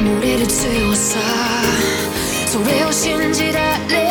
守れる強さ。それを信じられ